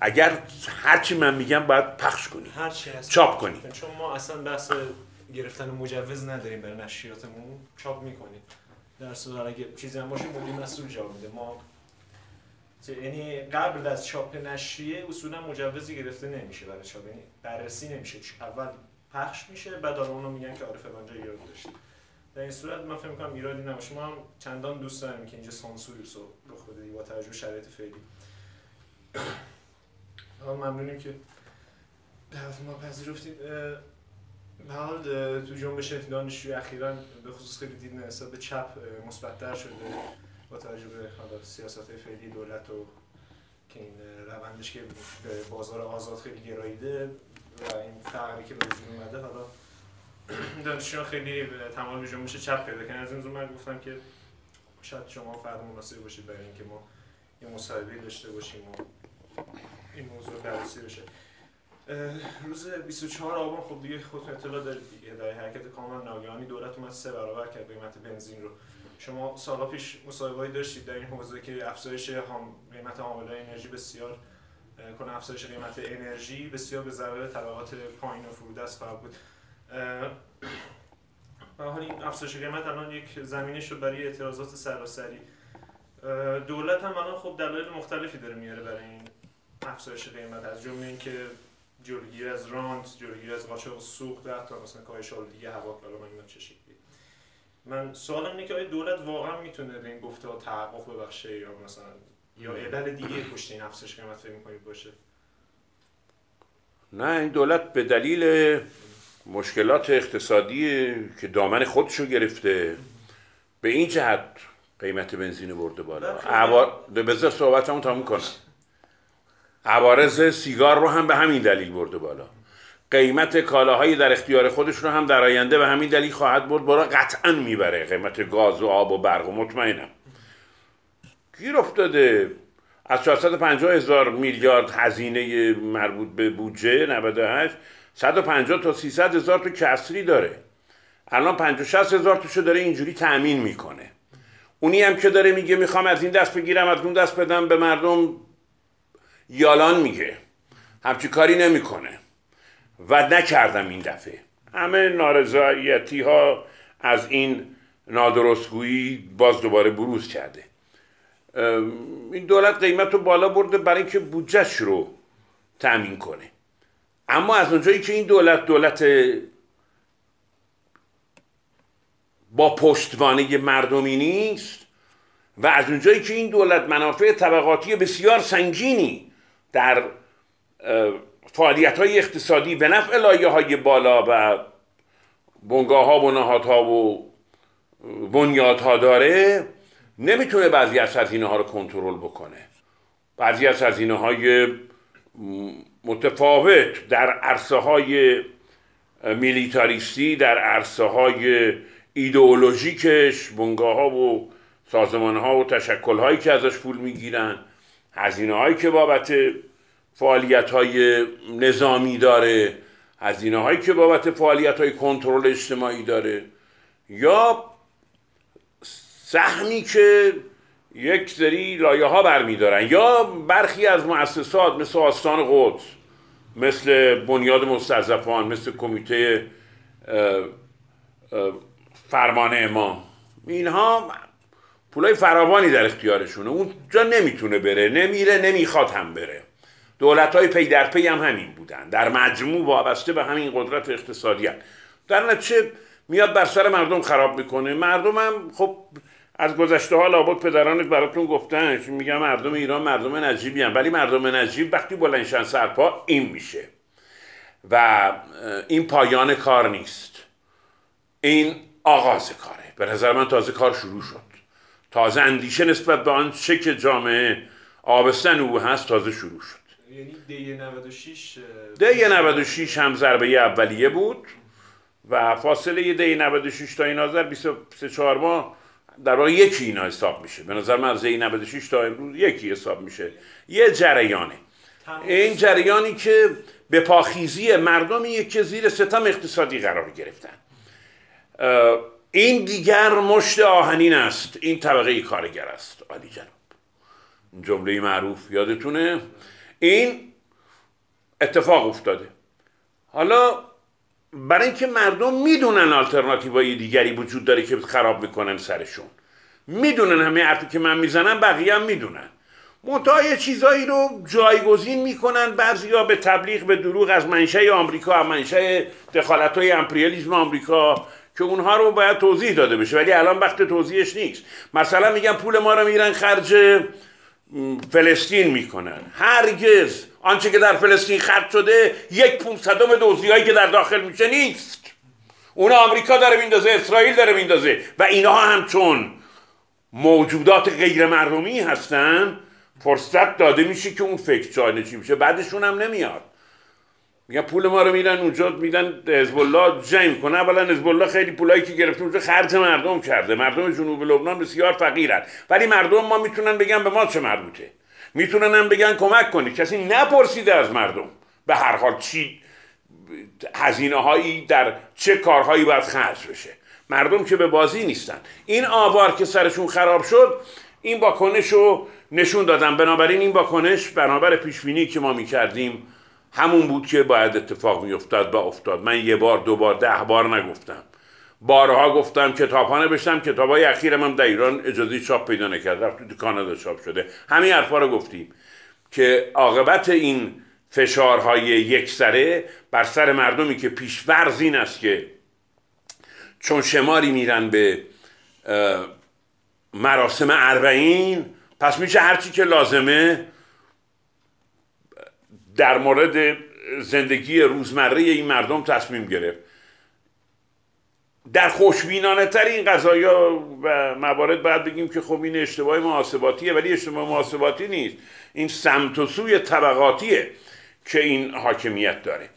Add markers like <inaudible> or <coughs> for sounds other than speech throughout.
اگر هرچی من میگم باید پخش کنی. هرچی هست. چاپ کنی. چون ما اصلا بحث گرفتن مجوز نداریم برای نشریاتمون. چاپ می‌کنیم. در صورت اگه چیزی هم باشه مدیر مسئول جواب میده. ما یعنی قبل از چاپ نشریه اصولا مجوزی گرفته نمیشه برای چاپ. یعنی بررسی نمیشه. اول پخش میشه بعد اونو میگن که آره فلان جا ایراد داشته. در این صورت من فکر می‌کنم ایرادی نباشه. ما هم چندان دوست داریم که اینجا سانسوری رو رخ بده. با توجه شرایط فعلی. ممنونیم که دعوت ما پذیرفتید. به حال تو جنبش دانشجوی اخیرا به خصوص خیلی دید به چپ مثبت‌تر شده با توجه به سیاست فعلی دولت و که این روندش که به بازار آزاد خیلی گراییده و این فقری که به وجود اومده حالا دانشجویان خیلی تمام به جنبش چپ پیدا کردن از این من گفتم که شاید شما فرد مناسب باشید برای اینکه ما یه مصاحبه داشته باشیم و این موضوع بررسی بشه. روز 24 آبان خب دیگه خودتون اطلاع دارید. هدایت حرکت کاملا ناگهانی. دولت اومد سه برابر کرد قیمت بنزین رو. شما سالا پیش مصاحبه‌ای داشتید در این حوزه که افزایش هم قیمت حامله انرژی بسیار کنه افزایش قیمت انرژی بسیار به ضرر طبقات پایین و فرودست خواهد بود. و حال این افزایش قیمت الان یک زمینه شد برای اعتراضات سراسری. دولت هم الان خب دلایل مختلفی داره میاره برای این افزایش قیمت. از جمله اینکه جلوگیری از رانت جلوگیری از قاچاق سوخت و حتی مثلا کاهش آلودگی هوا که من چه شکلی؟ من سوالم اینه که آیا دولت واقعا می‌تونه به این گفته ها تحقق ببخشه یا مثلا یا علل دیگه پشت این افزایش قیمت فکر می‌کنید باشه؟ نه این دولت به دلیل مشکلات اقتصادی که دامن خودشو گرفته به این جهت قیمت بنزین برده بالا. عوار... بذار صحبتمو تموم کنم. عوارض سیگار رو هم به همین دلیل برده بالا. قیمت کالاهایی در اختیار خودش رو هم در آینده به همین دلیل خواهد برد. برای قطعا می‌بره. قیمت گاز و آب و برق و مطمئنم. گیر افتاده. از 450 هزار میلیارد هزینه مربوط به بودجه 98 150 تا 300 هزار تو کسری داره. الان 50 60 هزار توشو داره اینجوری تأمین می‌کنه. اونی هم که داره میگه می‌خوام از این دست بگیرم از اون دست بدم به مردم یالان میگه. همچی کاری نمی‌کنه. و نکردم این دفعه. همه نارضایتی ها از این نادرستگویی باز دوباره بروز کرده. این دولت قیمت رو بالا برده برای اینکه بودجهش رو تأمین کنه. اما از اونجایی که این دولت دولت با پشتوانه مردمی نیست و از اونجایی که این دولت منافع طبقاتی بسیار سنگینی در فعالیت های اقتصادی به نفع لایه های بالا و بنگاه ها و نهادها و بنیادها داره نمی‌تونه بعضی از هزینه ها رو کنترل بکنه. بعضی از هزینه های متفاوت در عرصه های میلیتاریستی در عرصه های ایدئولوژیکش بنگاه ها و سازمان ها و تشکل هایی که ازش پول می‌گیرن. هزینه هایی که بابت فعالیت های نظامی داره هزینه هایی که بابت فعالیت های کنترل اجتماعی داره. یا سهمی که یک سری لایه ها برمیدارن. یا برخی از مؤسسات مثل آستان قدس مثل بنیاد مستضعفان مثل کمیته فرمان امام. اینها پولای فراوانی در اختیارشونه. اونجا نمی‌تونه بره. نمیره نمی‌خواد هم بره. دولت های پی در پی هم همین بودن. در مجموع وابسته به همین قدرت اقتصادی هم. در نتیجه میاد بر سر مردم خراب می‌کنه. مردم هم خب از گذشته ها لابد پدرانت براتون گفتن. میگم مردم ایران مردم نجیبی هم ولی مردم نجیب وقتی بلندشن سرپا این میشه. و این پایان کار نیست. این آغاز کاره. به نظر من تازه کار شروع شد. تازه اندیشه نسبت به آن چه که جامعه آبستن او هست تازه شروع شد. یعنی دی 96 دی 96 هم ضربه اولیه بود و فاصله دی 96 تا این آذر 24 ماه در واقع یکی اینا حساب میشه. به نظر من از دی 96 تا امروز یکی حساب میشه. یه جریانه. این جریانی که به پاخیزی مردمی که زیر ستم اقتصادی قرار گرفتن. این دیگر مشت آهنین است. این طبقه کارگر است. عالی جناب. جمله معروف یادتونه. این اتفاق افتاده. حالا برای اینکه مردم می‌دونن آلترناتیوهای دیگری وجود داره که خراب می‌کنن سرشون. می‌دونن همه حرفی که من می‌زنم بقیه هم می‌دونن. منتها یه چیزایی رو جایگزین می‌کنن. بعضیا به تبلیغ به دروغ از منشه آمریکا از منشه دخالت های امپریالیزم آمریکا که اونها رو باید توضیح داده بشه ولی الان وقت توضیحش نیست. مثلا میگن پول ما رو میرن خرج فلسطین می‌کنن. هرگز آنچه که در فلسطین خرج شده یک پونصدم دوزی که در داخل میشه نیست. اون آمریکا داره میندازه اسرائیل داره میندازه و اینها هم چون موجودات غیر مردمی هستن فرصت داده میشه که اون فکر چی میشه بعدشون هم نمیاد. میگن پول ما رو میدن اونجا میدن حزب الله جنگ کنه. اولا حزب الله خیلی پولایی که گرفته اونجا خرج مردم کرده. مردم جنوب لبنان بسیار فقیرن. ولی مردم ما می‌تونن بگن به ما چه مربوطه. می‌تونن هم بگن کمک کنی. کسی نپرسیده از مردم به هر حال چی هزینه هایی در چه کارهایی باید خرج بشه. مردم که به بازی نیستن. این آوار که سرشون خراب شد این واکنش رو نشون دادن. بنابراین این واکنش بنابر پیشبینی که ما می‌کردیم همون بود که باید اتفاق میافتاد و افتاد. من یه بار دو بار ده بار نگفتم. بارها گفتم کتاب ها نوشتم کتاب های اخیرم هم در ایران اجازه چاپ پیدا نکرد. رفت تو کانادا چاپ شده. همین حرفا رو گفتیم که عاقبت این فشارهای یک سره بر سر مردمی که پیشورز این است که چون شماری میرن به مراسم اربعین پس میشه هرچی که لازمه در مورد زندگی روزمره این مردم تصمیم گرفت. در خوشبینانه تر این و موارد باید بگیم که خب این اشتباه محاسباتیه ولی اشتباه محاسباتی نیست. این سمت و سوی طبقاتیه که این حاکمیت داره.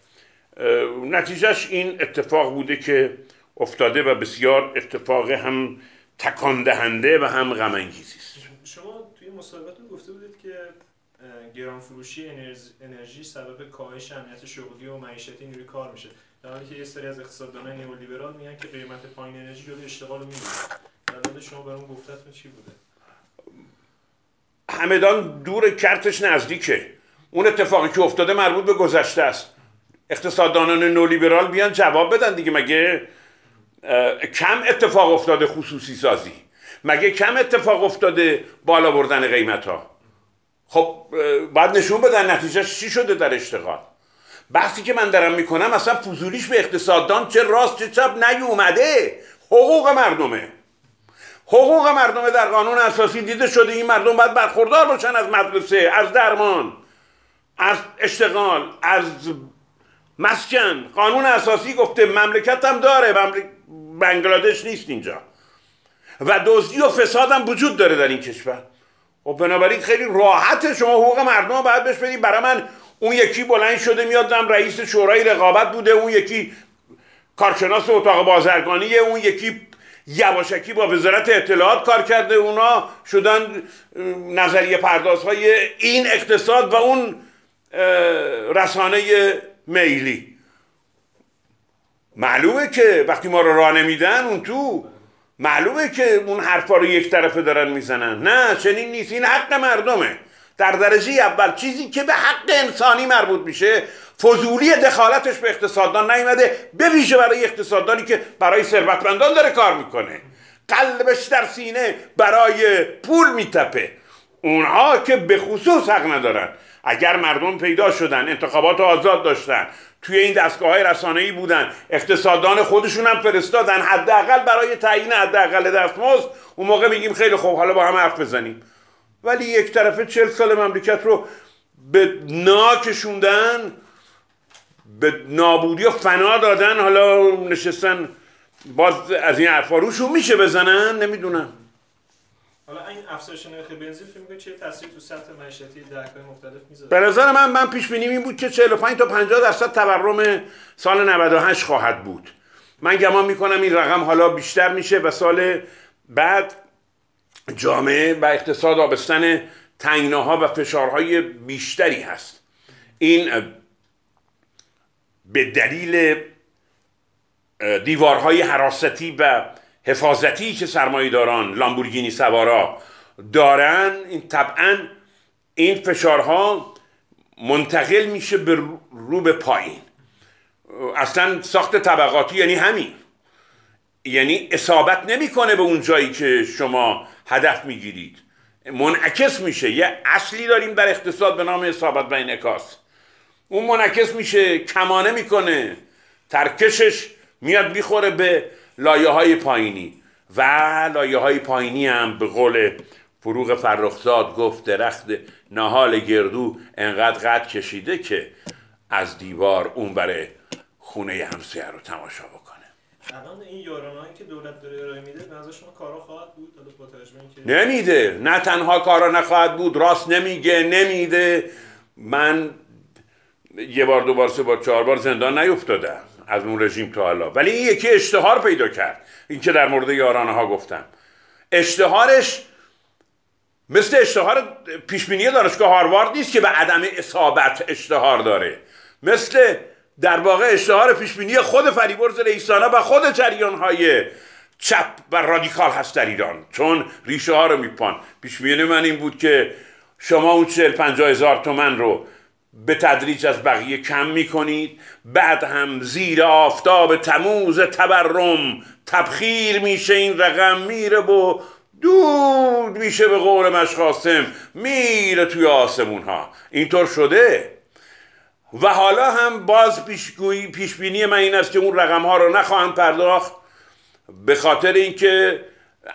نتیجهش این اتفاق بوده که افتاده و بسیار اتفاق هم تکان دهنده و هم غم انگیزی شما توی مصاحبتتون گفته بودید که گران فروشی انرژی سبب کاهش امنیت شغلی و معیشتی نیروی کار میشه. در حالی که یه سری از اقتصاددانان نیولیبرال میگن که قیمت پایین انرژی جلوی اشتغال رو می‌گیره در شما برام گفتتون چی بوده؟ همدان دور کرتش نزدیکه. اون اتفاقی که افتاده مربوط به گذشته است. اقتصاددانان نولیبرال بیان جواب بدن دیگه. مگه کم اتفاق افتاده خصوصی سازی؟ مگه کم اتفاق افتاده بالا بردن قیمت ها خب باید نشون بدن نتیجه چی شده در اشتغال؟ بحثی که من دارم می‌کنم اصلا فضولیش به اقتصاددان چه راست چه چپ نیومده. حقوق مردمه. حقوق مردمه در قانون اساسی دیده شده. این مردم باید برخوردار باشن از مدرسه از درمان از اشتغال از مسکن. قانون اساسی گفته مملکت هم داره. بنگلادش نیست اینجا. و دزدی و فساد هم وجود داره در این کشور. و خب بنابراین خیلی راحت شما حقوق مردم باید بهش بدید برای من اون یکی بلند شده میادم رئیس شورای رقابت بوده اون یکی کارشناس اتاق بازرگانیه اون یکی یواشکی با وزارت اطلاعات کار کرده اونا شدن نظریه پردازهای این اقتصاد و اون رسانه میلی. معلومه که وقتی ما رو راه نمیدن اون تو معلومه که اون حرفا رو یک طرفه دارن می‌زنن. نه چنین نیست. این حق مردمه. در درجه اول چیزی که به حق انسانی مربوط میشه فضولی دخالتش به اقتصاددان نیومده به ویژه برای اقتصاددانی که برای ثروتمندان داره کار می‌کنه. قلبش در سینه برای پول میتپه. اونها که به خصوص حق ندارن. اگر مردم پیدا شدن انتخابات آزاد داشتن توی این دستگاه های رسانه ای بودن. اقتصاددان خودشون هم فرستادن. حداقل برای تعیین حداقل دستمزد اون موقع میگیم خیلی خوب حالا با هم حرف بزنیم. ولی یک طرفه چل سال مملکت رو به ناکشوندن به نابودی و فنا دادن حالا نشستن باز از این حرفا روشون میشه بزنن؟ نمی‌دونم. حالا این افزایش نرخ بنزین فکر می‌کنید چه تاثیری تو سطح معیشتی دهک‌های مختلف می‌ذاره؟ به نظر من من پیش بینی این بود که 45 تا 50 درصد تورم سال 98 خواهد بود. من گمان می‌کنم این رقم حالا بیشتر میشه و سال بعد جامعه و اقتصاد آبستن تنگناها و فشارهای بیشتری هست. این به دلیل دیوارهای حراستی و حفاظتی که داران لامبورگینی سوارا دارن این طبعا این فشارها منتقل میشه به رو به پایین. اصلا ساخت طبقاتی یعنی همین. یعنی اصابت نمی‌کنه به اون جایی که شما هدف می‌گیرید. منعکس میشه. یه اصلی داریم در اقتصاد به نام اصابت و انعکاس اون منعکس میشه کمانه می‌کنه. ترکشش میاد می‌خوره به لایه های پایینی. و لایه های پایینی هم به قول فروغ فرخزاد گفت درخت نهال گردو انقدر قد کشیده که از دیوار اون بره خونه همسایه رو تماشا بکنه. الان این یارانهایی که دولت داره ارائه میده به شما کارا خواهد بود؟ با که نمیده. نه تنها کارا نخواهد بود راست نمیگه نمیده. من یه بار دو بار سه بار چهار بار زندان نیفتادم. از اون رژیم تا حالا. ولی این یکی اشتهار پیدا کرد. این که در مورد یارانه ها گفتم. اشتهارش مثل اشتهار پیشبینی دانشگاه هاروارد نیست که به عدم اصابت اشتهار داره. مثل در واقع اشتهار پیشبینی خود فریبرز ریسانا و خود جریان های چپ و رادیکال هست در ایران. چون ریشه ها رو میپان. پیشبینی من این بود که شما اون چهل پنجاه هزار تومن رو به تدریج از بقیه کم می‌کنید. بعد هم زیر آفتاب تموز تبرم تبخیر میشه این رقم میره و دود میشه به قول مشخاصم میره توی آسمون ها اینطور شده. و حالا هم باز پیشگویی پیشبینی من این است که اون رقم ها رو نخواهند پرداخت به خاطر اینکه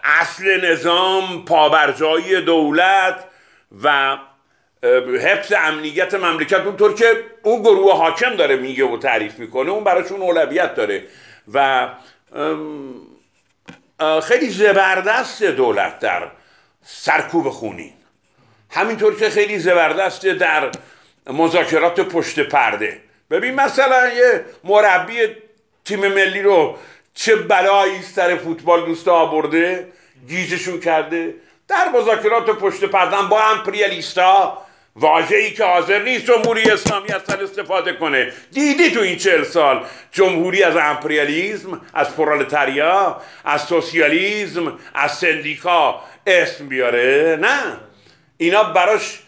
اصل نظام پابرجایی دولت و حفظ امنیت مملکت اونطور که اون گروه حاکم داره میگه و تعریف می‌کنه اون براشون اولویت داره. و خیلی زبردست دولت در سرکوب خونین. همینطور که خیلی زبردست در مذاکرات پشت پرده. ببین مثلا یه مربی تیم ملی رو چه بلایی سر فوتبال دوست آورده گیجشون کرده. در مذاکرات پشت پرده با امپریالیستا واجهی که حاضر نیست جمهوری اسلامی از استفاده کنه. دیدی تو این چهل سال جمهوری از امپریالیزم از پرولتاریا از سوسیالیزم از سندیکا اسم بیاره؟ نه. اینا براش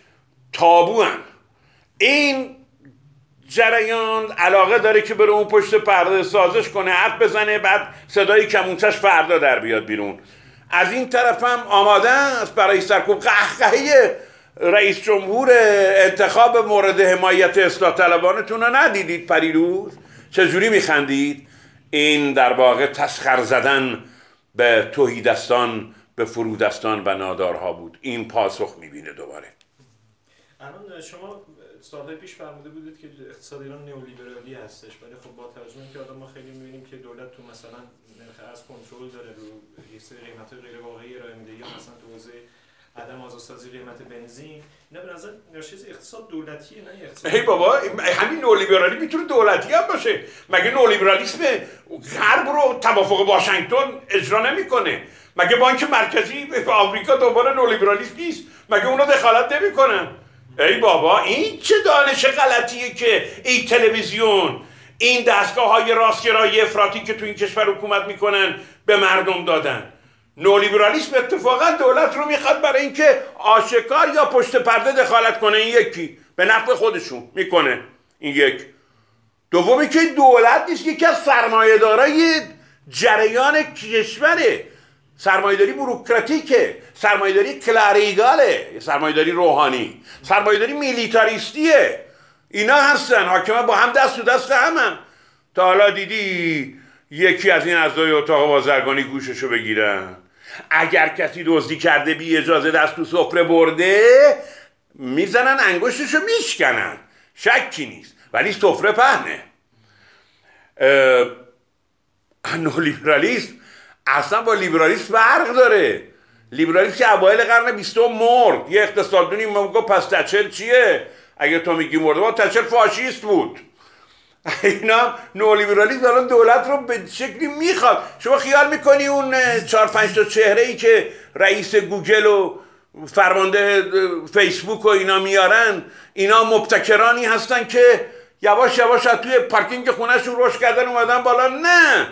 تابو این جریان علاقه داره که بره اون پشت پرده سازش کنه حرف بزنه بعد صدای کمونچش فردا در بیاد بیرون. از این طرف هم آماده است برای سرکوب. قهقهه رئیس جمهور انتخاب مورد حمایت اصلاح طلبانتون رو ندیدید پریروز؟ چجوری میخندید؟ این در واقع تسخر زدن به توهیدستان به فرودستان و نادارها بود. این پاسخ می‌بینه دوباره. الان شما سالهای پیش فرموده بودید که اقتصاد ایران نئولیبرالی هستش. ولی خب با توجه که آدم ما خیلی می‌بینیم که دولت تو مثلا نرخ از کنترل داره رو یه سری قیمت غیر واقعی ارائه میده یا مثلا تو حوزه عدم آزادسازی قیمت بنزین اینا به نظر چیز اقتصاد دولتیه نه اقتصاد ای بابا همین نولیبرالی می‌تونه دولتی هم باشه. مگه نولیبرالیسم غرب رو توافق واشنگتن اجرا نمی‌کنه؟ مگه بانک مرکزی آمریکا دوباره نولیبرالیسم نیست؟ مگه اونا دخالت نمی‌کنن؟ ای بابا این چه دانش غلطیه که این تلویزیون این دستگاه های راستگرایی افراطی که تو این کشور حکومت می‌کنن به مردم دادن؟ نولیبرالیسم اتفاقا دولت رو می‌خواد برای اینکه آشکار یا پشت پرده دخالت کنه این یکی. به نفع خودشون می‌کنه. این یک. دومی که دولت نیست یکی از سرمایه دارای جریان کشوره سرمایهداری بروکراتیکه سرمایهداری کلاریگاله. سرمایهداری روحانی. سرمایهداری میلیتاریستیه. اینا هستن. حاکمه با هم دست و دست همن تا حالا دیدی یکی از این اعضای اتاق بازرگانی گوششو بگیرن. اگر کسی دزدی کرده بی اجازه دست تو سفره برده می‌زنن انگشتشو میشکنن. شکی نیست ولی سفره پهنه. نولیبرالیسم اصلا با لیبرالیسم فرق داره. لیبرالیسم که اوایل قرن بیستم مرد. یه اقتصاددونی گفت پس تچل چیه؟ اگه تو میگی مرده با تچل فاشیست بود. <laughs> اینا نولیبرالیسم الان دولت رو به شکلی می‌خواد. شما خیال می‌کنی اون چهار پنج تا چهره ای که رئیس گوگل و فرمانده فیسبوک و اینا میارن اینا مبتکرانی هستن که یواش یواش از توی پارکینگ خونهشون روش کردن اومدن بالا. نه!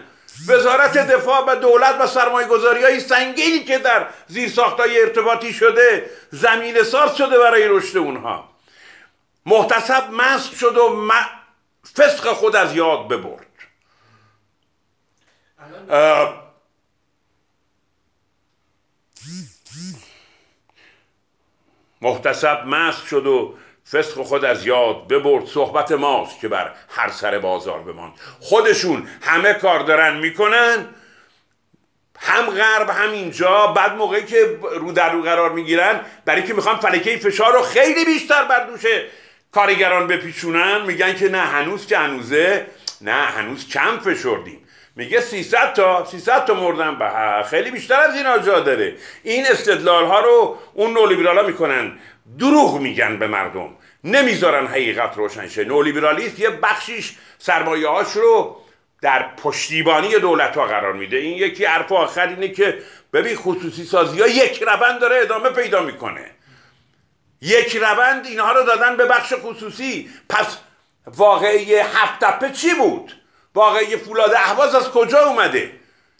وزارت دفاع و دولت و سرمایه گذاری های سنگینی که در زیر های ارتباطی شده زمین ساز شده برای رشد اونها. محتسب مست شد و فسق خود از یاد ببرد. محتسب مست شد و فسق خود از یاد ببرد. صحبت ماست که بر هر سر بازار بماند. خودشون همه کار دارن می‌کنن. هم غرب هم اینجا. بعد موقعی که رو در رو قرار می‌گیرن برای که می‌خوان فلکه فشار رو خیلی بیشتر بر دوش کارگران بپیچونن میگن که نه هنوز که هنوزه نه هنوز کم فشردیم. میگه 300 تا 300 تا مردن به خیلی بیشتر از این جا داره. این استدلال ها رو اون نولیبرال ها می‌کنن. دروغ میگن به مردم. نمی‌ذارن حقیقت روشن شه. نولیبرالیسم یه بخشیش سرمایه هاش رو در پشتیبانی دولت ها قرار میده. این یکی حرف آخر اینه که ببین خصوصی سازی ها یک روند داره ادامه پیدا می‌کنه. یک روند اینها رو دادن به بخش خصوصی. پس واقعی هفت چی بود؟ واقعی فولاد احواز از کجا اومده؟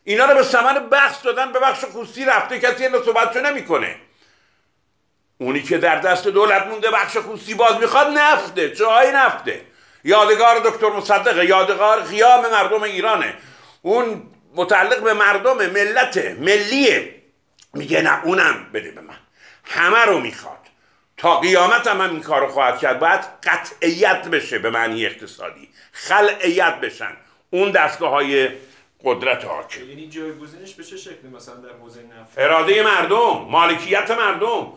اینا رو به ثمن بخش دادن به بخش خصوصی رفته کسی اینو صحبتشو نمی‌کنه. اونی که در دست دولت مونده بخش خصوصی باز می‌خواد نفته جای نفته. یادگار دکتر مصدق یادگار قیام مردم ایرانه. اون متعلق به مردم ملت ملیه. میگه نه اونم بده به من. همه رو می‌خواد. تا قیامت هم, هم این کار خواهد کرد. باید قطعیت بشه به معنی اقتصادی. خلعیت بشن. اون دستگاه های قدرت حاکم. یعنی جایگزینش به چه شکلی؟ مثلا در حوزه نفت؟ اراده مردم مالکیت مردم.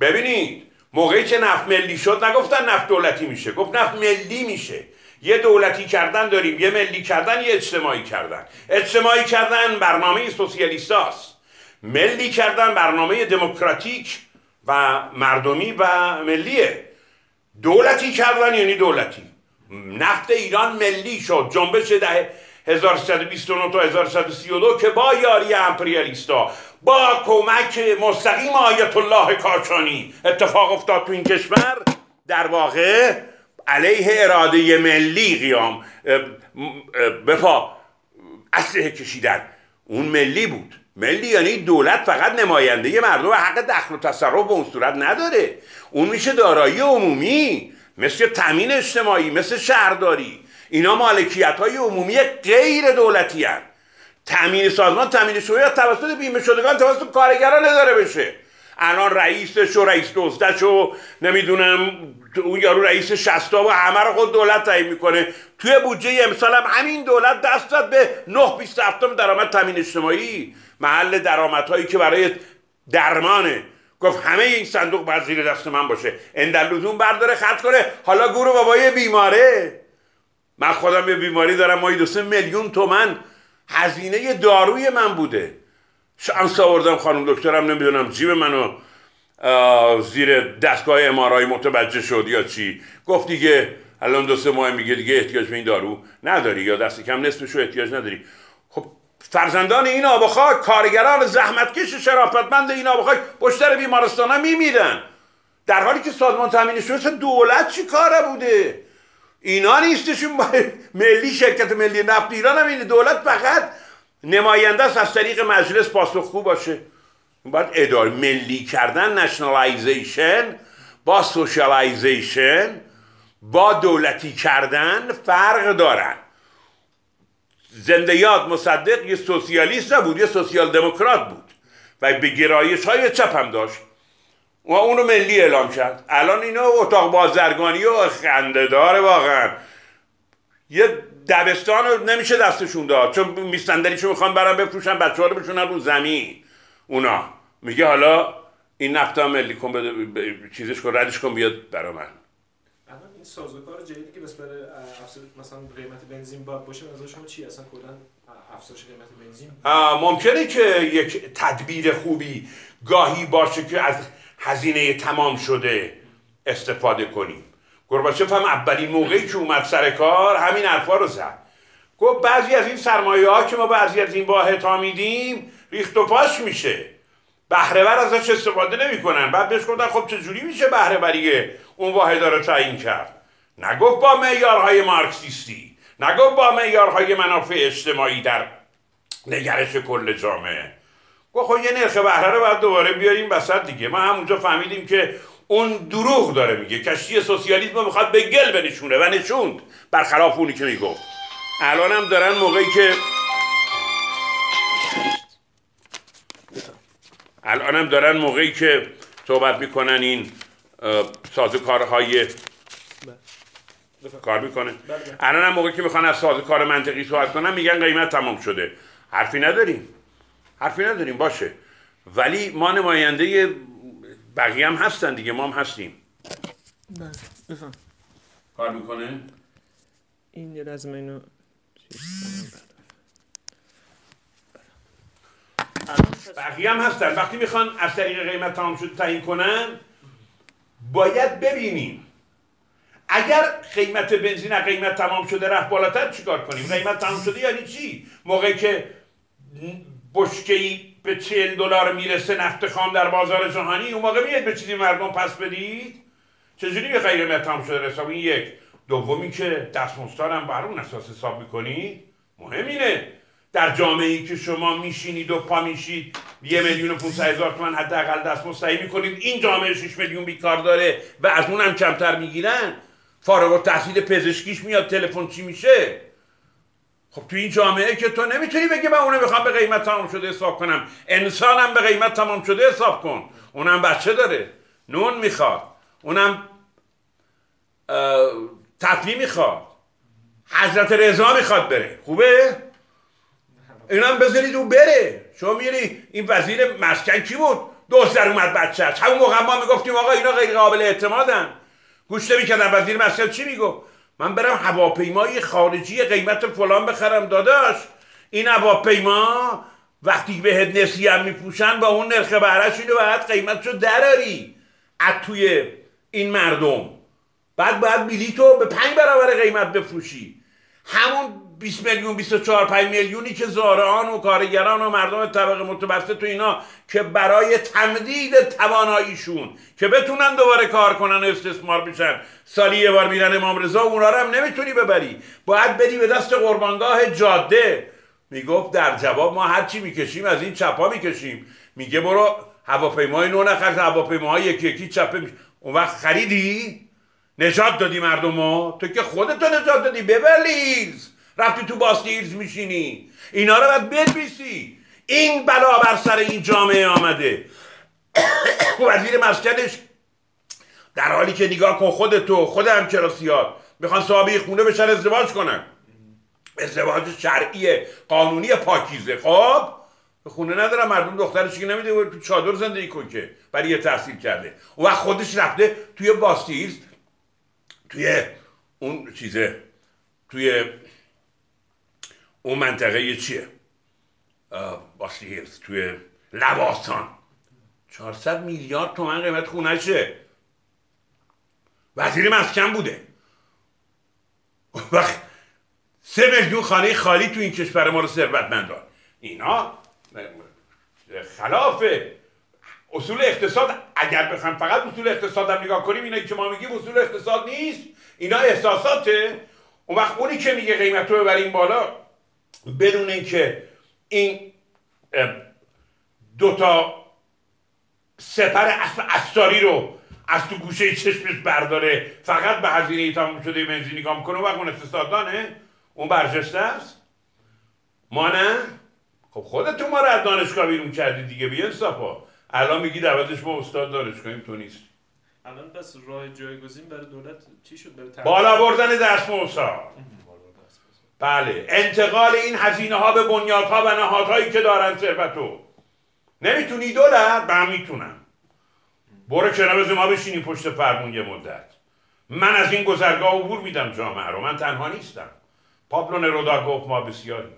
ببینید موقعی که نفت ملی شد نگفتن نفت دولتی میشه. گفت نفت ملی میشه. یه دولتی کردن داریم یه ملی کردن یه اجتماعی کردن. اجتماعی کردن برنامه سوسیالیستاست. ملی کردن برنامه دموکراتیک. و مردمی و ملیه. دولتی کردن یعنی دولتی. نفت ایران ملی شد. جنبش ده 1329 تا 1132 که با یاری امپریالیستا با کمک مستقیم آیت الله کاچانی اتفاق افتاد تو این کشور. در واقع علیه اراده ملی قیام. بفا اسلحه کشیدن. اون ملی بود. ملی یعنی دولت فقط نماینده مردم حق دخل و تصرف به اون صورت نداره. اون میشه دارایی عمومی مثل تامین اجتماعی مثل شهرداری. اینا مالکیت های عمومی غیر دولتی هن. تامین سازمان تامین شویت توسط بیمه شدگان توسط کارگران اداره بشه. الان رئیسش و رئیس دزدش و نمی‌دونم اون یارو رئیس شستا و همه رو خود دولت تعیین می‌کنه. توی بودجه امسال هم همین دولت دست داد به 9 27 درآمد تامین اجتماعی. محل درآمدهایی که برای درمانه. گفت همه این صندوق باید زیر دست من باشه. اندلوزون برداره خط کنه. حالا گروه بابای بیماره. من خودم یه بیماری دارم مایی دو میلیون تومن. هزینه داروی من بوده. شانس آوردم خانم دکترم نمی‌دونم جیب منو زیر دستگاه امارای متوجه شد یا چی؟ گفت دیگه الان دو سه ماه میگه دیگه احتیاج به این دارو نداری یا دست کم نصفشو احتیاج نداری. خب فرزندان این آب خاک کارگران زحمتکش شرافتمند این آب خاک پشت در بیمارستان ها میمیرن. در حالی که سازمان تامین شده دولت چی کاره بوده؟ اینا نیستشون ملی شرکت ملی نفت ایران هم اینه. دولت فقط نماینده از طریق مجلس پاسخگو باشه. باید اداره ملی کردن nationalization با socialization با دولتی کردن فرق دارن. زنده یاد مصدق یه سوسیالیست نبود یه سوسیال دموکرات بود و به گرایش های چپ هم داشت. و اونو ملی اعلام کرد. الان اینا اتاق بازرگانی و خنده داره واقعا. یه دبستان رو نمیشه دستشون داد چون میستندریشو می‌خوان برن بفروشن بچه ها رو بشونن رو زمین. اونا. میگه حالا این نفتا ملی کن بده چیزش کن ردش کن بیاد برا من. این سازوکار جدیدی که بس برای مثلا قیمت بنزین باید باشه از شما چی اصلا کلا افزایش قیمت بنزین؟ ممکنه که یک تدبیر خوبی گاهی باشه که از هزینه تمام شده استفاده کنیم. گرباچف هم اولین موقعی که اومد سر کار همین حرفا رو زد. گفت بعضی از این سرمایه ها که ما بعضی از این واحد ها میدیم ریخت و پاش میشه. بهرهور ازش استفاده نمی‌کنن. بعد بهش گفتن خب چجوری میشه بهرهوری اون واحد رو تعیین کرد؟ نگفت با معیارهای مارکسیستی. نگفت با معیارهای منافع اجتماعی در نگرش کل جامعه. گفت خب یه نرخ بهره رو باید دوباره بیاریم وسط دیگه. ما همونجا فهمیدیم که اون دروغ داره میگه. کشتی سوسیالیسم می‌خواد به گل بنشونه و نشوند. برخلاف اونی که می‌گفت. الان هم دارن موقعی که الان هم دارن موقعی که صحبت می‌کنن این سازوکارهای کار می‌کنه. الان هم موقعی که می‌خوان از سازوکار منطقی صحبت کنن میگن قیمت تمام شده. حرفی نداریم. حرفی نداریم باشه. ولی ما نماینده بقیه هم هستن دیگه ما هم هستیم. بله. کار می‌کنه؟ این یه لازم اینو بقیه هم هستن. وقتی می‌خوان از طریق قیمت تمام شده تعیین کنن باید ببینیم. اگر قیمت بنزین از قیمت تمام شده رفت بالاتر چیکار کنیم؟ قیمت تمام شده یعنی چی؟ موقعی که بشکه به 40 دلار می‌رسه نفت خام در بازار جهانی اون موقع میاد به چیزی مردم پس بدید؟ چجوری به قیمت تمام شده رساب این یک. دومی که دستمزدارم بر اون اساس حساب می‌کنید مهم اینه. در جامعه ای که شما میشینید و پا میشید یه میلیون و 500 هزار تومن حداقل دست مستعی می‌کنید. این جامعه 6 میلیون بیکار داره و از اونم کمتر می‌گیرن. فارغ و تحصیل پزشکیش میاد تلفن چی میشه؟ خب تو این جامعه که تو نمی‌تونی بگی من اونو می‌خوام به قیمت تمام شده حساب کنم. انسانم به قیمت تمام شده حساب کن. اونم بچه داره. نون می‌خواد. اونم تفلی می‌خواد. حضرت رضا می‌خواد بره. خوبه؟ اینا هم بذارید اون بره. شما میری این وزیر مسکن کی بود؟ دوست در اومد بچهش همون موقع ما می‌گفتیم آقا اینا غیر قابل اعتمادن. گوش نمی‌کردن. وزیر مسکن چی می‌گفت؟ من برم هواپیمای خارجی قیمت فلان بخرم داداش. این هواپیما وقتی بهت نسی هم میپوشن با اون نرخ بهرش اینو باید قیمتشو دراری. از توی این مردم. بعد باید بلیتو به پنج برابر قیمت بفروشی. همون 20 میلیون 24 5 میلیونی که زارعان و کارگران و مردم طبقه متوسط تو اینا که برای تمدید تواناییشون که بتونن دوباره کار کنن و استثمار بشن سالی یه بار میرن امام رضا اونا رو هم نمی‌تونی ببری. باید بدی به دست قربانگاه جاده. می‌گفت در جواب ما هرچی می‌کشیم از این چپا می‌کشیم. میگه برو هواپیمای نو نخر هواپیماهای یکی یکی چپه اون وقت خریدی؟ نجات دادی مردمو. تو که خودتو نجات دادی ببلیز. رفتی تو باستیلز میشینی. اینا رو باید بنویسی. این بلا بر سر این جامعه آمده. <coughs> وزیر مسکنش در حالی که نگاه کن خودتو خود همکلاسیات می‌خوان صاحبه خونه بشن ازدواج کنن. ازدواج شرعی قانونی پاکیزه. خب؟ خونه ندارم مردم دخترش که نمیده. تو چادر زندگی کن که برای یه تحصیل کرده. و خودش رفته توی باستیلز توی اون چیزه توی اون منطقه چیه؟ باستی هیلز توی لباسان 400 میلیارد تومن قیمت خونشه وزیر مسکن بوده. وقت سه میلیون خانه خالی تو این کشور ما رو ثروتمندان اینا خلاف اصول اقتصاد اگر بخوام فقط اصول اقتصاد هم نگاه کنیم اینا که ما میگیم اصول اقتصاد نیست. اینا احساساته. اون وقت اونی که میگه قیمت رو ببریم بالا بدون اینکه این دوتا سپر اسب استاری رو از تو گوشه چشمش برداره فقط به هزینه تمام شده بنزین نگاه می‌کنه و اون اقتصاددانه اون برجسته است؟ ما نه؟ خب خودتون ما رو از دانشگاه بیرون کردی دیگه بیا صفا. الان میگی دعوتش ما استاد دانشگاهیم تو نیست. الان پس راه جایگزین برای دولت چی شد؟ برای بالا بردن دست بله. انتقال این هزینه ها به بنیادها و نهادهایی که دارن ثروتو. نمی‌تونی دولت؟ به می‌تونم. برو کنار ما بشینی پشت فرمون یه مدت. من از این گذرگاه عبور میدم جامعه رو. من تنها نیستم. پابلو نرودا گفت ما بسیاری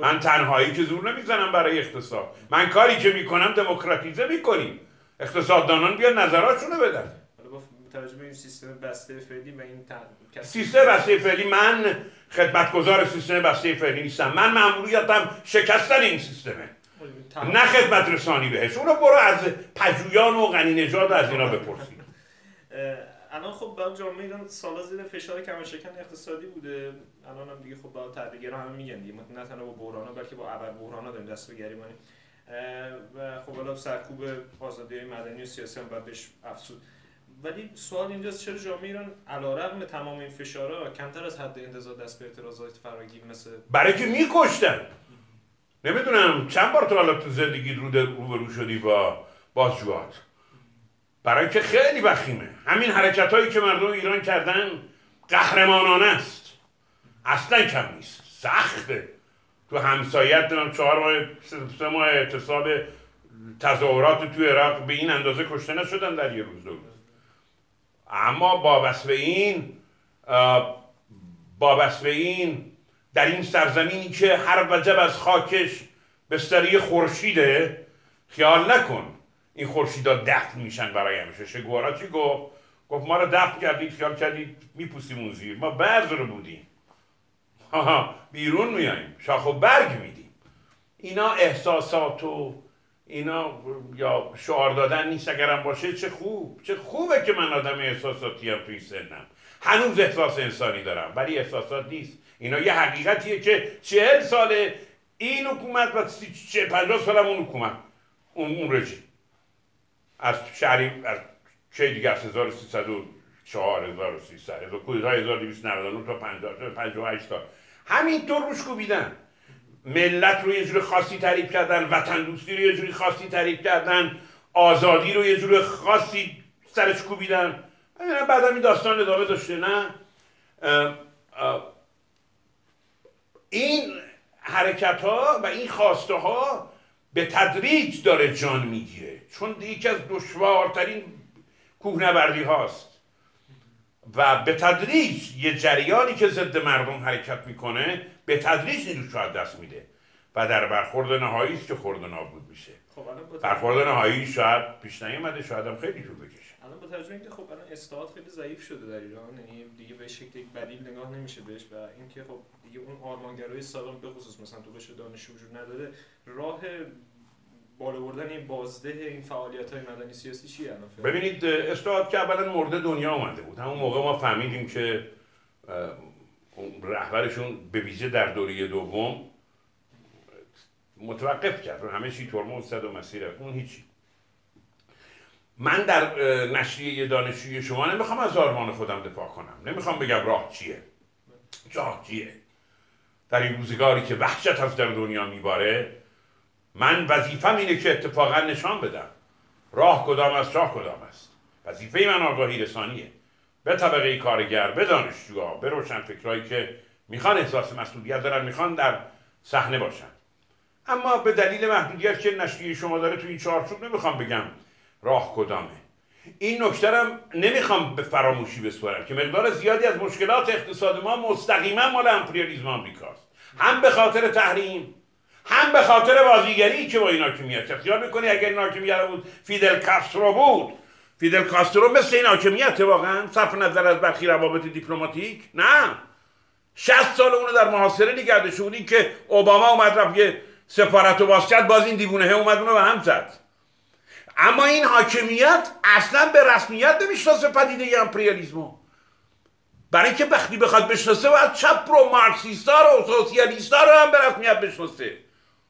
من تنهایی که زور نمی‌زنم برای اقتصاد. من کاری که می‌کنم دموکراتیزه می‌کنیم. اقتصاددانان بیان نظراتشونو بدن. توجه به این سیستم بسته فعلی و این سیستم بسته فعلی من خدمتگزار سیستم بسته فعلی نیستم. من مأموریتم شکستن این سیستمه. نه خدمت رسانی بهش. اونو برو از پژویان و غنی نژاد از اینا بپرسید الان خب با جامعه ایران سالا زیر فشار کماشکن اقتصادی بوده. الان هم دیگه خب با تحلیلگرا همه میگن دیگه. نه تنها با بحران بلکه با ابر بحران داریم دست به گریبانی و خب حالا سرکوب آزادی مدنی و سیاسی هم باید بهش افسود ولی سوال اینجاست چرا جامعه ایران علیرغم تمام این فشارها کمتر از حد انتظار دست به اعتراضات فراگیر مثل برای که میکشتن. نمی‌دونم چند بار تو حالا تو زندگی رو روبرو شدی با بازجوات برای که خیلی وخیمه. همین حرکت هایی که مردم ایران کردن قهرمانانه است. اصلا کم نیست. سخته. تو همسایت دارم چهار ماه سه ماه اعتصاب تظاهرات تو عراق به این اندازه کشته نشدن در یه روز دو اما بابست به این بابست به این در این سرزمینی که هر وجب از خاکش بستری خورشیده خیال نکن این خورشیدا دفن میشن برای همیشه شگوارا چی گفت؟ گفت ما رو دفن کردید خیال کردید میپوسیم اون زیر. ما برز رو بودیم. <laughs> بیرون میاییم. شاخ و برگ میدیم. اینا احساسات و اینا یا شعار دادن نیست اگرم باشه چه خوب. چه خوبه که من آدم احساساتی هم توی سنم هنوز احساس انسانی دارم ولی احساسات نیست. اینا یه حقیقتیه که چهل ساله این حکومت و پنجاه سالم اون حکومت. اون, اون رژیم. از شهری از چه دیگه؟ از 1304 1300 1299 تا 58 تا. همینطور روش کوبیدن. ملت رو یه جور خاصی تعریف کردن وطن دوستی رو یه جوری خاصی تعریف کردن آزادی رو یه جور خاصی سرش کوبیدن. بعد این داستان ادامه داشته نه؟ این حرکت ها و این خواسته ها به تدریج داره جان می‌گیره چون یکی از دشوارترین کوهنوردی هاست. و به تدریج یه جریانی که ضد مردم حرکت می‌کنه به تدریج نیروش رو دست میده. و در برخورد نهایی است که خورد نابود میشه. خب برخورد نهایی شاید پیش نیومده شاید هم خیلی طول بکشه. الان با توجه اینکه خب الان اصلاحات خیلی ضعیف شده در ایران یعنی دیگه به شکل یک بدیل نگاه نمیشه بهش و اینکه خب دیگه اون آرمانگرایی سابق به خصوص مثلا تو بشه دانشجو وجود نداره راه بالا بردن این بازده این فعالیت های مدنی سیاسی چیه ببینید اصلاحات که اولا مورد دنیا آمده بود. همون موقع ما فهمیدیم که رهبرشون به ویژه در دوره دوم متوقف کرد. همه چی ترمز زد و مسیر اون هیچی. من در نشریه دانشجوی شما نمی‌خوام از آرمان خودم دفاع کنم. نمی‌خوام بگم راه چیه. جاه چیه. در این روزگاری که وحشت از در دنیا میباره من وظیفم اینه که اتفاقا نشان بدم. راه کدام است؟ راه کدام است؟ وظیفه من آگاهی رسانیه. به طبقه کارگر به دانشجوها به روشن فکرهایی که می‌خوان احساس مسئولیت دارن می‌خوان در صحنه باشن. اما به دلیل محدودیت که نشریه شما داره تو این چارچوب نمی‌خوام بگم راه کدامه. این نکته نمی‌خوام به فراموشی بسپارم که مقدار زیادی از مشکلات اقتصاد ما مستقیما مال امپریالیسم آمریکاست. هم به خاطر تحریم هم به خاطر بازیگری که با این حاکمیت خیال می‌کنی. اگر این حاکمیت بود فیدل کاسترو بود فیدل کاسترو مثل این حاکمیت واقعا صرف نظر از برخی روابط دیپلماتیک؟ نه. 60 سال اونو در محاصره نگرده شد که اوباما اومد رفت یه سفارت و باز کرد باز این دیوونه اومد اونو به هم زد. اما این حاکمیت اصلا به رسمیت نمی‌شناسه پدیده امپریالیزمو برای اینکه وقتی بخواد بشناسه باید چپ رو مارکسیستا رو سوسیالیستا رو هم به رسمیت بشناسه.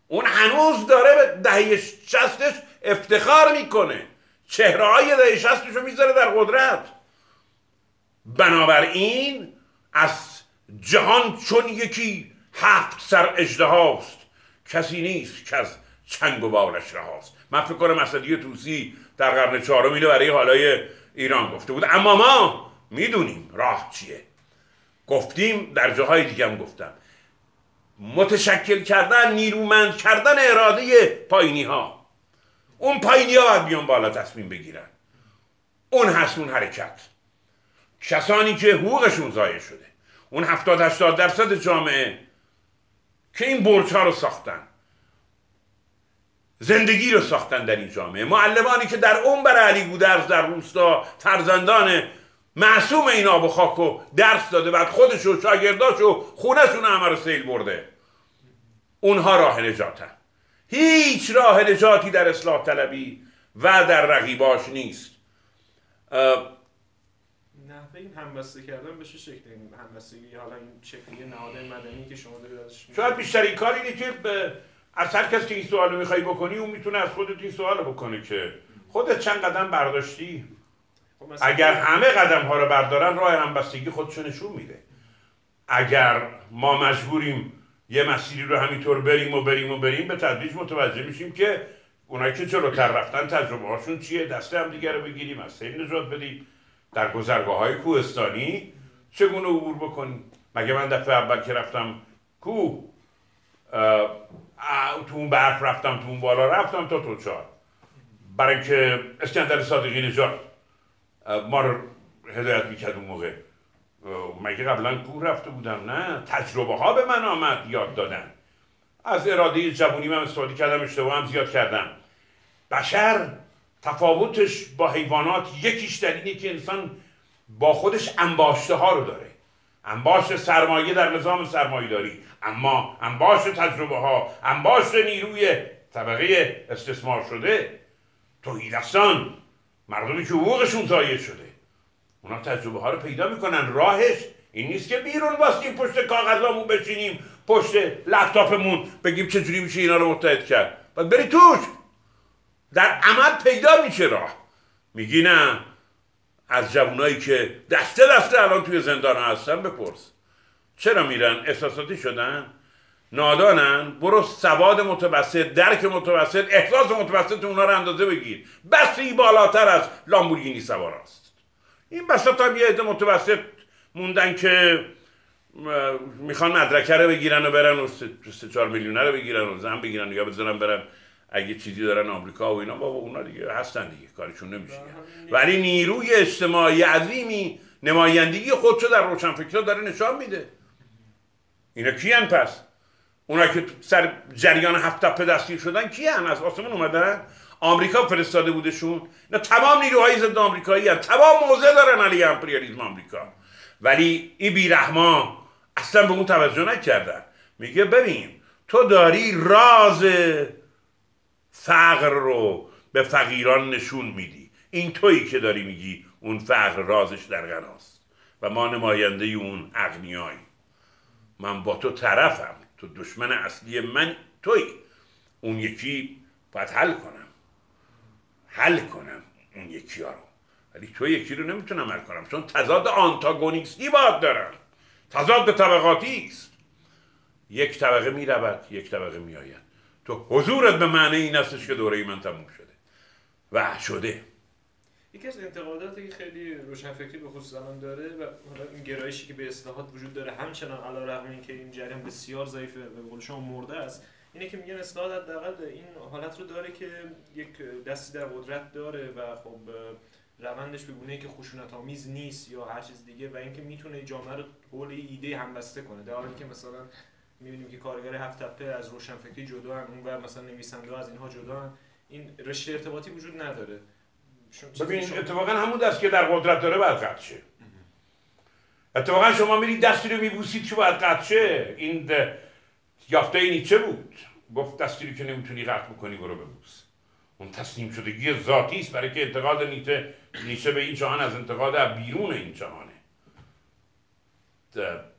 اون هنوز داره به دهه شستش افتخار می‌کنه. چهره های دهه می‌ذاره در قدرت. بنابراین از جهان چون یکی هفت سر اجده کسی نیست که از چنگ و بالش رهاست. من فکر کنم اسدی توسی در قرن چهارم اینو برای حالای ایران گفته بود. اما ما می‌دونیم راه چیه. گفتیم در جاهای دیگه هم گفتم. متشکل کردن نیرومند کردن اراده پایینی ها اون پایینی ها باید بیان بالا تصمیم بگیرن. اون هست اون حرکت. کسانی که حقوقشون ضایع شده. اون هفتاد هشتاد درصد جامعه که این ها رو ساختن. زندگی رو ساختن در این جامعه. معلمانی که در اون بر علی گودرز در روستا فرزندان معصوم این آب و خاک و درس داده بعد خودش و شاگرداش و خونهشون همه رو سیل برده. اونها راه نجاتن. هیچ راه نجاتی در اصلاح طلبی و در رقیباش نیست. نحوه این همبسته کردن به چه شکل این همبستگی حالا این شکلی نهاد مدنی که شما دارید ازش شاید بیشترین کار اینه که از هر کسی که این سوال می‌خوای بکنی اون می‌تونه از خودت این سوال بکنه که خودت چند قدم برداشتی؟ خب اگر همه قدم ها رو بردارن راه همبستگی خودشو نشون میده. اگر ما مجبوریم یه مسیری رو همینطور بریم و بریم و بریم به تدریج متوجه میشیم که اونایی که جلوتر رفتن تجربه هاشون چیه دسته هم دیگه رو بگیریم از سیل نجات بدیم. در گذرگاه های کوهستانی چگونه عبور بکنیم؟ مگه من دفعه اول که رفتم کوه تو اون برف رفتم تو اون بالا رفتم تا توچال برای اینکه اسکندر صادقی اه، ما رو هدایت می‌کرد اون موقع. مگه قبلا کوه رفته بودم؟ نه تجربه ها به من آمد یاد دادن. از اراده جوونی من استفاده کردم اشتباه هم زیاد کردم. بشر تفاوتش با حیوانات یکیش در اینه که انسان با خودش انباشته ها رو داره. انباشت سرمایه در نظام سرمایه داری. اما انباشت تجربه ها انباشت نیروی طبقه استثمار شده توحیدستان مردمی که حقوقشون ضایع شده. اونا تجربه ها رو پیدا می‌کنن. راهش این نیست که بیرون باستیم پشت کاغذامون بشینیم پشت لپتاپمون بگیم چجوری میشه اینا رو متحد کرد. باید بری توش. در عمل پیدا میشه راه. میگی نه از جوانایی که دسته دسته الان توی زندان هستن بپرس. چرا میرن؟ احساساتی شدن؟ نادانن؟ برو سواد متوسط درک متوسط احساس متوسط اونا رو اندازه بگیر. بسی بالاتر از لامبورگینی سوار است این بساط هم یه عده متوسط موندن که می‌خوان مدرکه رو بگیرن و برن و سه, چهار میلیونه رو بگیرن و زن بگیرن یا بذارن برن. اگه چیزی دارن آمریکا و اینا بابا اونا دیگه هستن دیگه کارشون نمیشه. کرد. ولی نیروی اجتماعی عظیمی نمایندگی خودشو در روشنفکرها داره نشان میده. اینا کیان پس؟ اونا که سر جریان هفت تپه دستگیر شدن کیان؟ از آسمون اومدن؟ آمریکا فرستاده بودشون. اینا تمام نیروهای ضد آمریکایی هستن. تمام موضع دارن علیه امپریالیسم آمریکا. ولی این بیرحما اصلا به اون توجه نکردن. میگه ببین تو داری راز فقر رو به فقیران نشون میدی. این تویی که داری میگی اون فقر رازش در غناست. و ما نماینده اون اغنیایی. من با تو طرفم. تو دشمن اصلی من توی اون یکی باید حل کنم حل کنم اون یکی ها رو. ولی تو یکی رو نمی‌تونم حل کنم چون تضاد آنتاگونیستی باید دارم. تضاد طبقاتی است. یک طبقه می‌رود یک طبقه میآید. تو حضورت به معنی این استش که دوره من تموم شده. و شده. یکی از انتقاداتی که خیلی روشنفکری به خصوص الان داره و این گرایشی که به اصلاحات وجود داره همچنان علی رغم اینکه این جریان بسیار ضعیفه به قول شما مرده است اینه که میگن اصلاحات حداقل این حالت رو داره که یک دستی در قدرت داره و خب روندش به گونه‌ای که خشونت آمیز نیست یا هر چیز دیگه و اینکه می‌تونه جامعه رو حول ایده همبسته کنه. در حالی که مثلا می‌بینیم که کارگر هفت تپه از روشنفکری جدا هن اون بر مثلا نویسنده از اینها جدا هن. این رشته ارتباطی وجود نداره. ببین شما- اتفاقا همون دست که در قدرت داره باید قطع شه. اتفاقا شما میرید دستی رو میبوسید که باید قطع شه. این ده- یافته نیچه بود؟ گفت دستی رو که نمی‌تونی قطع بکنی برو ببوس. اون تسلیم شدگی ذاتی است برای که انتقاد نیچه نیچه به این جهان از انتقاد از بیرون این جهانه.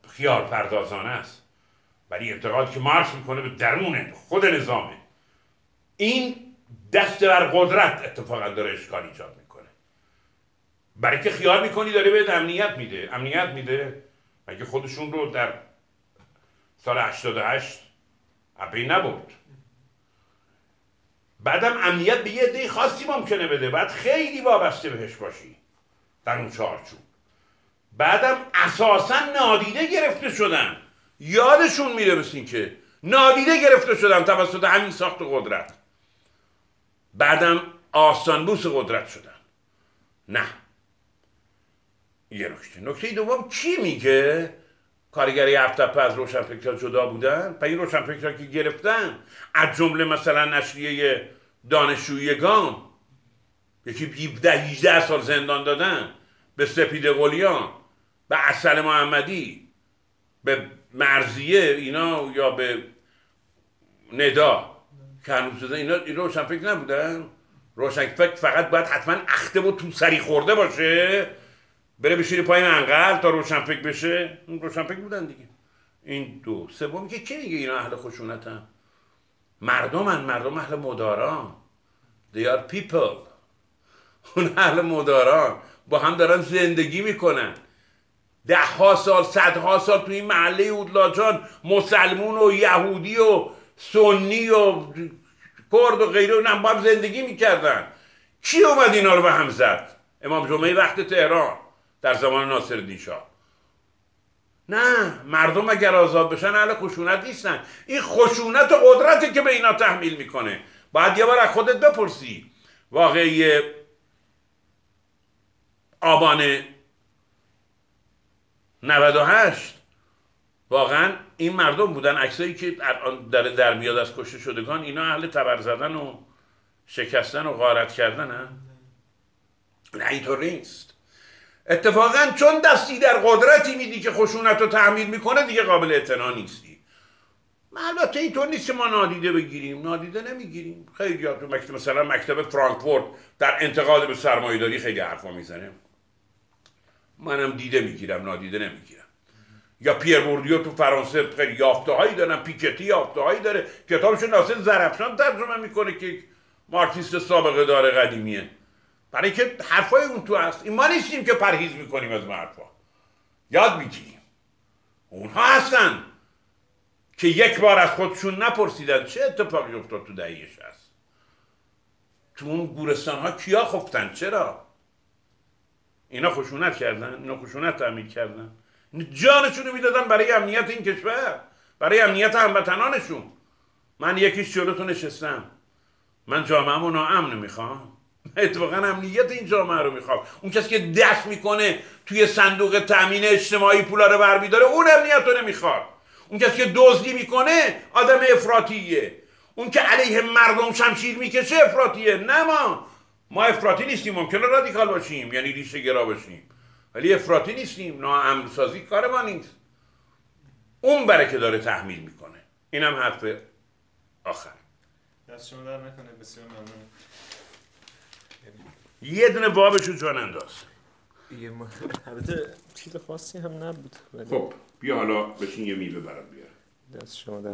خیال پردازانه است. ولی انتقاد که مارکس می‌کنه به درونه خود نظامه. این دست بر قدرت اتفاقا داره اشکال ایجاد می‌کنه. برای که خیال می‌کنی داره به امنیت میده. امنیت میده. مگه خودشون رو در سال 88 ابی نبرد. بعدم امنیت به یه عده خاصی ممکنه بده. بعد خیلی وابسته بهش باشی. در اون چارچوب. بعدم اساسا نادیده گرفته شدن. یادشون میره این که نادیده گرفته شدن توسط همین ساخت قدرت. بعدم آسانبوس قدرت شدن. نه. یه نکته. نکته دوم کی میگه؟ کارگری هفت تپه از روشنفکرها جدا بودن؟ و این روشنفکرها که گرفتن از جمله مثلا نشریه دانشجویگان یکی 17 18 سال زندان دادن به سپید قلیان به اصل محمدی به مرزیه اینا یا به ندا. که هنوز اینا این روشنفکر نبودن؟ روشنفکر فقط باید حتما اخته و تو سری خورده باشه. بره بشینه پای منقل تا روشنفکر بشه؟ اون روشنفکر بودن دیگه. این دو. سوم که کی میگه اینا اهل خشونتن؟ مردمن مردم اهل مداران. They are people. اون اهل مداران با هم دارن زندگی می‌کنن. ده ها سال صدها سال تو این محله اودلاجان مسلمون و یهودی و سنی و کرد و غیره اونم با هم زندگی می‌کردن. کی اومد اینا رو به هم زد؟ امام جمعه وقت تهران. در زمان ناصر شاه نه مردم اگر آزاد بشن اهل خشونت نیستن. این خشونت و قدرتی که به اینا تحمیل می‌کنه. باید یه بار از خودت بپرسی. واقعی آبان 98 واقعا این مردم بودن عکسایی که در, در میاد از کشته شدگان اینا اهل تبر زدن و شکستن و غارت کردن؟ نه اینطور نیست. اتفاقا چون دستی در قدرتی میدی که خشونت رو تحمیل می‌کنه دیگه قابل اعتنا نیستی. البته اینطور نیست که ما نادیده بگیریم. نادیده نمی‌گیریم. خیلی تو مکتب مثلا مکتب فرانکفورت در انتقاد به سرمایه‌داری خیلی حرفا می‌زنه. منم دیده می‌گیرم نادیده نمی‌گیرم. یا پیر بوردیو تو فرانسه خیلی یافته هایی دارن پیکتی یافته هایی داره. کتابشو ناصر زرفشان ترجمه می‌کنه که مارکسیست سابقه داره قدیمیه. برای که حرفای اون تو هست این ما نیستیم که پرهیز می‌کنیم از حرفا. یاد می‌گیریم. اونها هستن که یک بار از خودشون نپرسیدن چه اتفاقی افتاد تو دهیش هست. تو اون گورستان ها کیا خفتن؟ چرا؟ اینا خشونت کردن اینا خشونت تعمید کردن. جانشون رو می‌دادن برای امنیت این کشور برای امنیت هموطنانشون. من یکیش جلوتون نشستم. من جامعه ناامن می‌خوام. اتفاقا امنیت این جامعه رو می‌خوام اون کسی که دست می‌کنه توی صندوق تامین اجتماعی پولا رو برمیداره اون امنیت رو نمی‌خواد. اون کسی که دزدی می‌کنه آدم افراطیه. اون که علیه مردم شمشیر می‌کشه افراطیه. نه ما. ما افراطی نیستیم ممکنه رادیکال باشیم یعنی ریشه گرا باشیم. ولی افراطی نیستیم. ناامن سازی کار ما نیست. اون بره که داره تحمیل می‌کنه. اینم حرف آخر. دست شما در نکنه. بسیار ممنون. یه دونه بابشو جان انداز. یه ما البته چیز خاصی هم نبود ولی خب بیا حالا بشین یه میوه برام بیار دست شما در